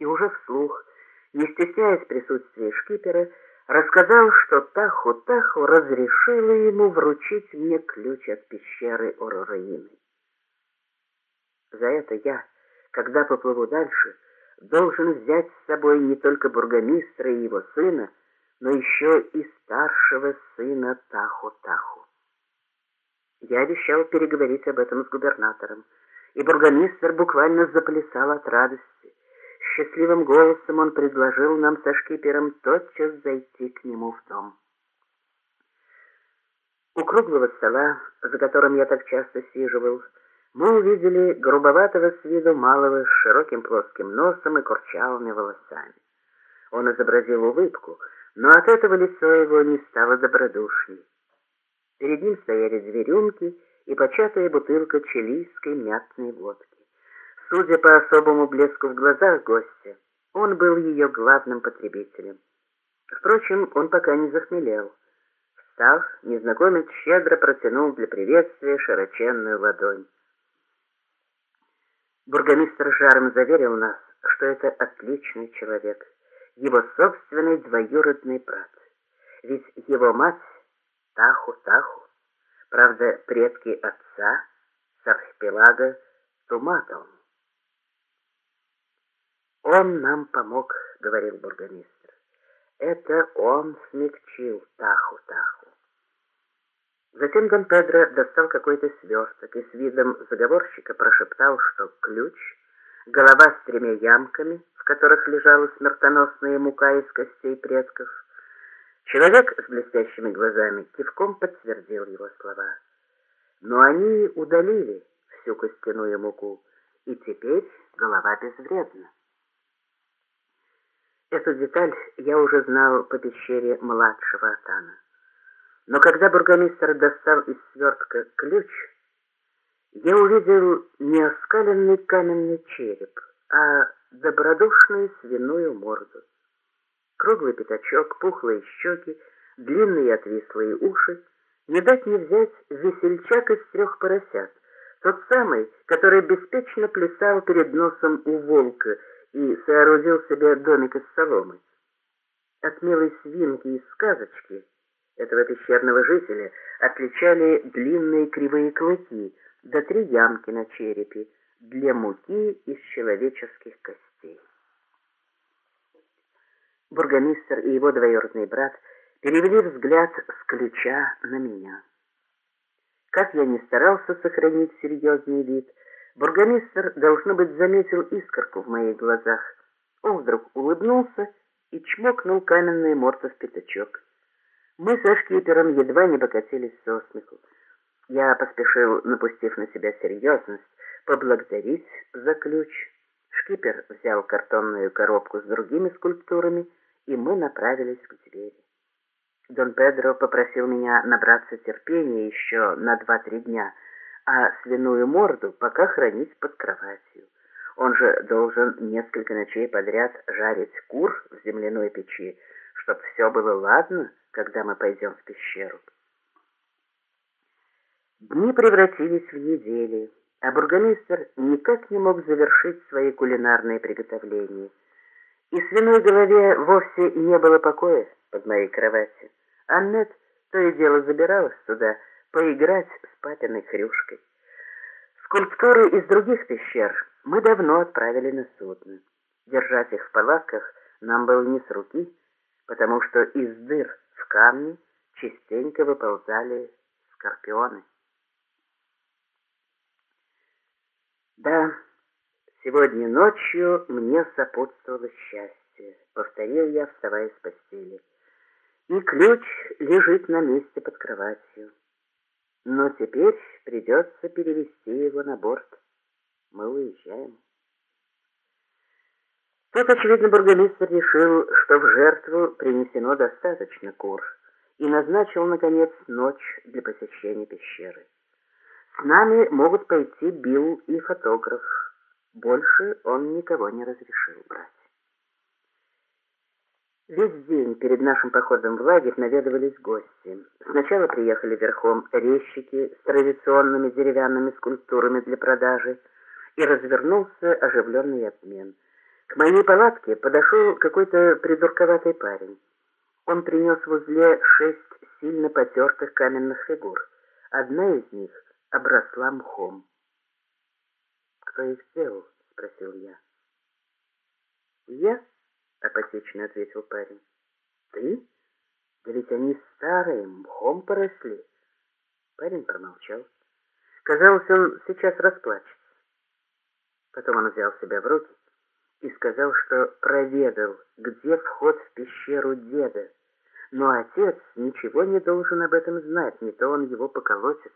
и уже вслух, не стесняясь присутствия шкипера, рассказал, что Таху-Таху разрешила ему вручить мне ключ от пещеры Орораины. За это я, когда поплыву дальше, должен взять с собой не только бургомистра и его сына, но еще и старшего сына Таху-Таху. Я обещал переговорить об этом с губернатором, и бургомистр буквально заплясал от радости. Счастливым голосом он предложил нам со шкипером тотчас зайти к нему в дом. У круглого стола, за которым я так часто сиживал, мы увидели грубоватого с виду малого с широким плоским носом и курчавыми волосами. Он изобразил улыбку, но от этого лицо его не стало добродушней. Перед ним стояли две рюмки и початая бутылка чилийской мятной водки. Судя по особому блеску в глазах гостя, он был ее главным потребителем. Впрочем, он пока не захмелел. Встав, незнакомец щедро протянул для приветствия широченную ладонь. Бургомистр жаром заверил нас, что это отличный человек, его собственный двоюродный брат. Ведь его мать Таху-Таху, правда, предки отца с архипелага Туматом. «Он нам помог», — говорил бургомистр. «Это он смягчил Таху-Таху». Затем Дон Педро достал какой-то сверток и с видом заговорщика прошептал, что ключ, голова с тремя ямками, в которых лежала смертоносная мука из костей предков. Человек с блестящими глазами кивком подтвердил его слова. Но они удалили всю костяную муку, и теперь голова безвредна. Эту деталь я уже знал по пещере младшего Атана. Но когда бургомистр достал из свертка ключ, я увидел не оскаленный каменный череп, а добродушную свиную морду. Круглый пятачок, пухлые щеки, длинные отвислые уши, не дать не взять весельчак из трех поросят, тот самый, который беспечно плясал перед носом у волка и соорудил себе домик из соломы. От милой свинки из сказочки этого пещерного жителя отличали длинные кривые клыки, да три ямки на черепе для муки из человеческих костей. Бургомистр и его двоюродный брат перевели взгляд с ключа на меня. Как я не старался сохранить серьезный вид, бургомистр, должно быть, заметил искорку в моих глазах. Он вдруг улыбнулся и чмокнул каменный морду в пятачок. Мы со шкипером едва не покатились со смеху. Я поспешил, напустив на себя серьезность, поблагодарить за ключ. Шкипер взял картонную коробку с другими скульптурами, и мы направились к двери. Дон Педро попросил меня набраться терпения еще на два-три дня, а свиную морду пока хранить под кроватью. Он же должен несколько ночей подряд жарить кур в земляной печи, чтобы все было ладно, когда мы пойдем в пещеру. Дни превратились в недели, а бургомистр никак не мог завершить свои кулинарные приготовления. И свиной голове вовсе не было покоя под моей кроватью. Аннет то и дело забиралась туда поиграть с папиной хрюшкой. Скульптуры из других пещер мы давно отправили на судно. Держать их в палатках нам было не с руки, потому что из дыр в камне частенько выползали скорпионы. Да, сегодня ночью мне сопутствовало счастье, повторил я, вставая с постели. И ключ лежит на месте под кроватью. Но теперь придется перевести его на борт. Мы уезжаем. Тут, очевидно, бургомистр решил, что в жертву принесено достаточно кур, и назначил, наконец, ночь для посещения пещеры. С нами могут пойти Билл и фотограф. Больше он никого не разрешил брать. Весь день перед нашим походом в лагерь наведывались гости. Сначала приехали верхом резчики с традиционными деревянными скульптурами для продажи, и развернулся оживленный обмен – К моей палатке подошел какой-то придурковатый парень. Он принес в узле шесть сильно потертых каменных фигур. Одна из них обросла мхом. «Кто их сделал?» — спросил я. «Я?» — апатично ответил парень. «Ты? Да ведь они старые, мхом поросли». Парень промолчал. Казалось, он сейчас расплачется. Потом он взял себя в руки и сказал, что проведал, где вход в пещеру деда. Но отец ничего не должен об этом знать, не то он его поколотит.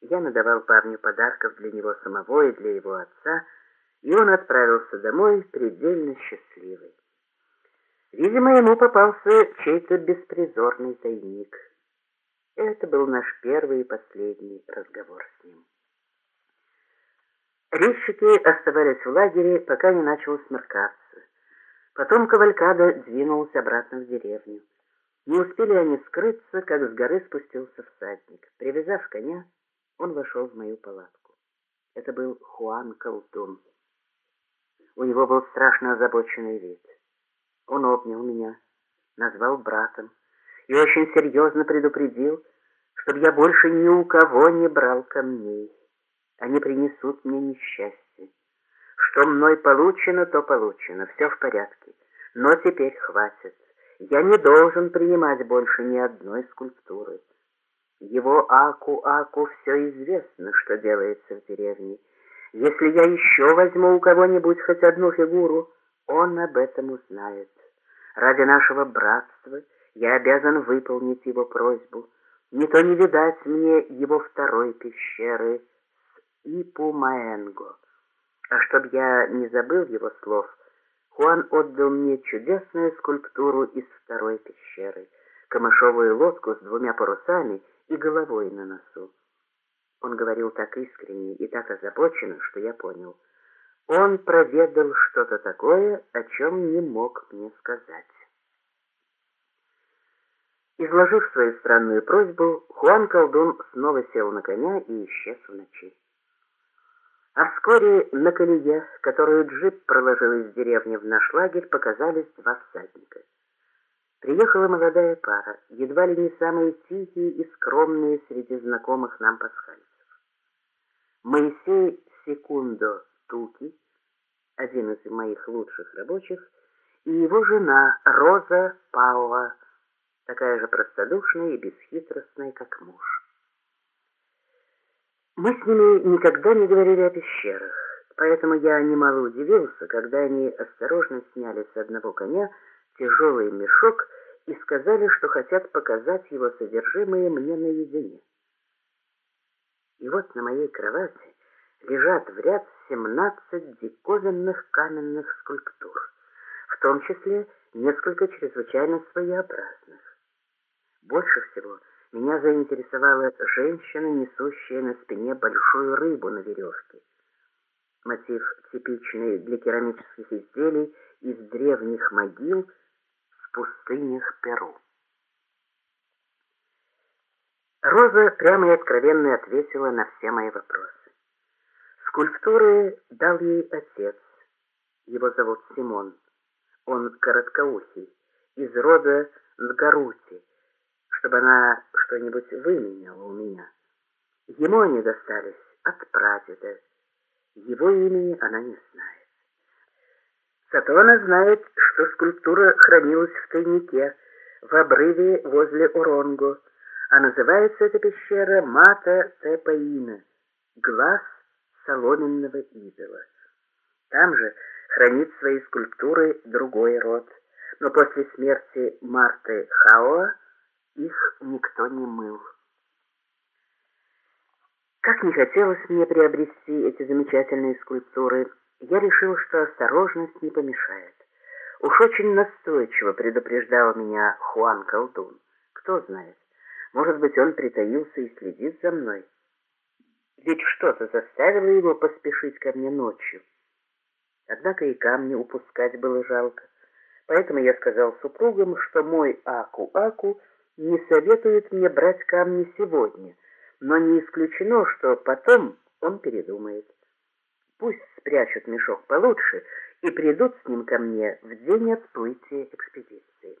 Я надавал парню подарков для него самого и для его отца, и он отправился домой предельно счастливый. Видимо, ему попался чей-то беспризорный тайник. Это был наш первый и последний разговор с ним. Резчики оставались в лагере, пока не начало смеркаться. Потом Кавалькада двинулась обратно в деревню. Не успели они скрыться, как с горы спустился всадник. Привязав коня, он вошел в мою палатку. Это был Хуан Колтун. У него был страшно озабоченный вид. Он обнял меня, назвал братом и очень серьезно предупредил, чтобы я больше ни у кого не брал камней. Они принесут мне несчастье. Что мной получено, то получено, все в порядке. Но теперь хватит. Я не должен принимать больше ни одной скульптуры. Его Аку-Аку все известно, что делается в деревне. Если я еще возьму у кого-нибудь хоть одну фигуру, он об этом узнает. Ради нашего братства я обязан выполнить его просьбу. Не то не видать мне его второй пещеры — Ипумаэнго. А чтоб я не забыл его слов, Хуан отдал мне чудесную скульптуру из второй пещеры, камышовую лодку с двумя парусами и головой на носу. Он говорил так искренне и так озабоченно, что я понял. Он проведал что-то такое, о чем не мог мне сказать. Изложив свою странную просьбу, Хуан Колдун снова сел на коня и исчез в ночи. А вскоре на колее, которую джип проложил из деревни в наш лагерь, показались два всадника. Приехала молодая пара, едва ли не самые тихие и скромные среди знакомых нам пасхальцев. Моисей Секундо Туки, один из моих лучших рабочих, и его жена Роза Пауа, такая же простодушная и бесхитростная, как муж. Мы с ними никогда не говорили о пещерах, поэтому я немало удивился, когда они осторожно сняли с одного коня тяжелый мешок и сказали, что хотят показать его содержимое мне наедине. И вот на моей кровати лежат в ряд семнадцать диковинных каменных скульптур, в том числе несколько чрезвычайно своеобразных. Больше всего — меня заинтересовала женщина, несущая на спине большую рыбу на веревке. Мотив типичный для керамических изделий из древних могил в пустынях Перу. Роза прямо и откровенно ответила на все мои вопросы. Скульптуры дал ей отец. Его зовут Симон. Он короткоухий, из рода Нгарути, чтобы она что-нибудь выменяла у меня. Ему они достались от прадеда. Его имени она не знает. Зато она знает, что скульптура хранилась в тайнике, в обрыве возле Уронго, а называется эта пещера Мата Тепаина, глаз соломенного идола. Там же хранит свои скульптуры другой род, но после смерти Марты Хаоа их никто не мыл. Как не хотелось мне приобрести эти замечательные скульптуры, я решил, что осторожность не помешает. Уж очень настойчиво предупреждал меня Хуан Колдун. Кто знает, может быть, он притаился и следит за мной. Ведь что-то заставило его поспешить ко мне ночью. Однако и камни упускать было жалко. Поэтому я сказал супругам, что мой Аку-Аку — не советует мне брать камни сегодня, но не исключено, что потом он передумает. пусть спрячут мешок получше и придут с ним ко мне в день отплытия экспедиции.